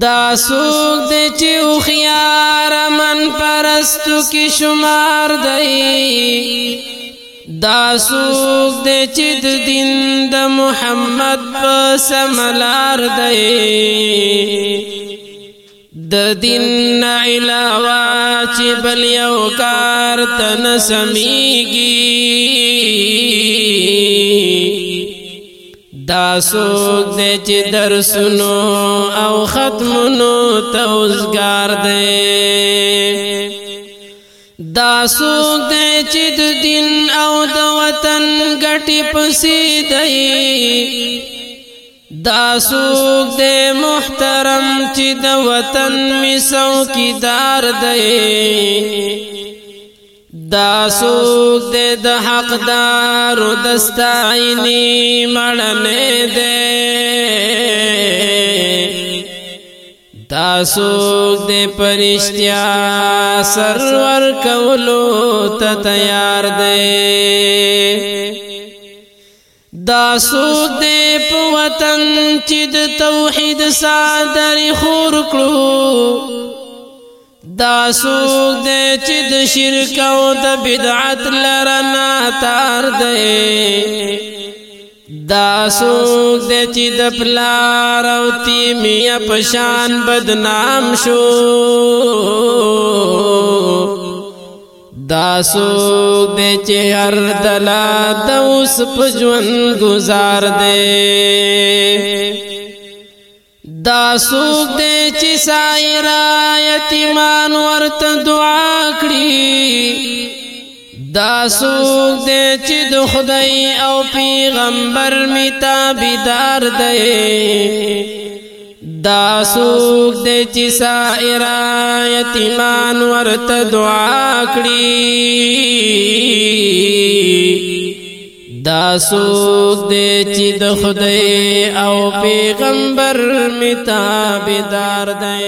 دا سوق د چې خيار من پرستو کې شمار دی دا سوق د چې د دین د محمد په سملار دی د دین علاوه چې بل یو کار تن سميږي دا سوک دی چې درسونو او ختمونو توزگار دی دا سوک دی چې د دین او د وطن ګټي پسې دی دا سوک دی محترم چې د وطن میسو کی دار دی دا سوک دے دا حق دارو دستعینی مڑنے دے دا سوک دے پرشتیا سرور کولو تا تیار دے دا سوک دے پوطن چید توحید سادر خور کلو دا سوق دې چې د شرک او د بدعت لرنا تار دې دا سوق دې چې د پلار او تیمیا پشان بدنام شو دا سوق دې چې هر دلا د اوس پجون گزار دې دا سوق دې چې سایرا یتیمان ورته دعا کړی دا سوق دې چې د خدای او پیغمبر می تابعدار دی دا سوق دې چې سایرا یتیمان ورته دعا کړی دا سوک دی چې د خدای او پیغمبر میتابدار دی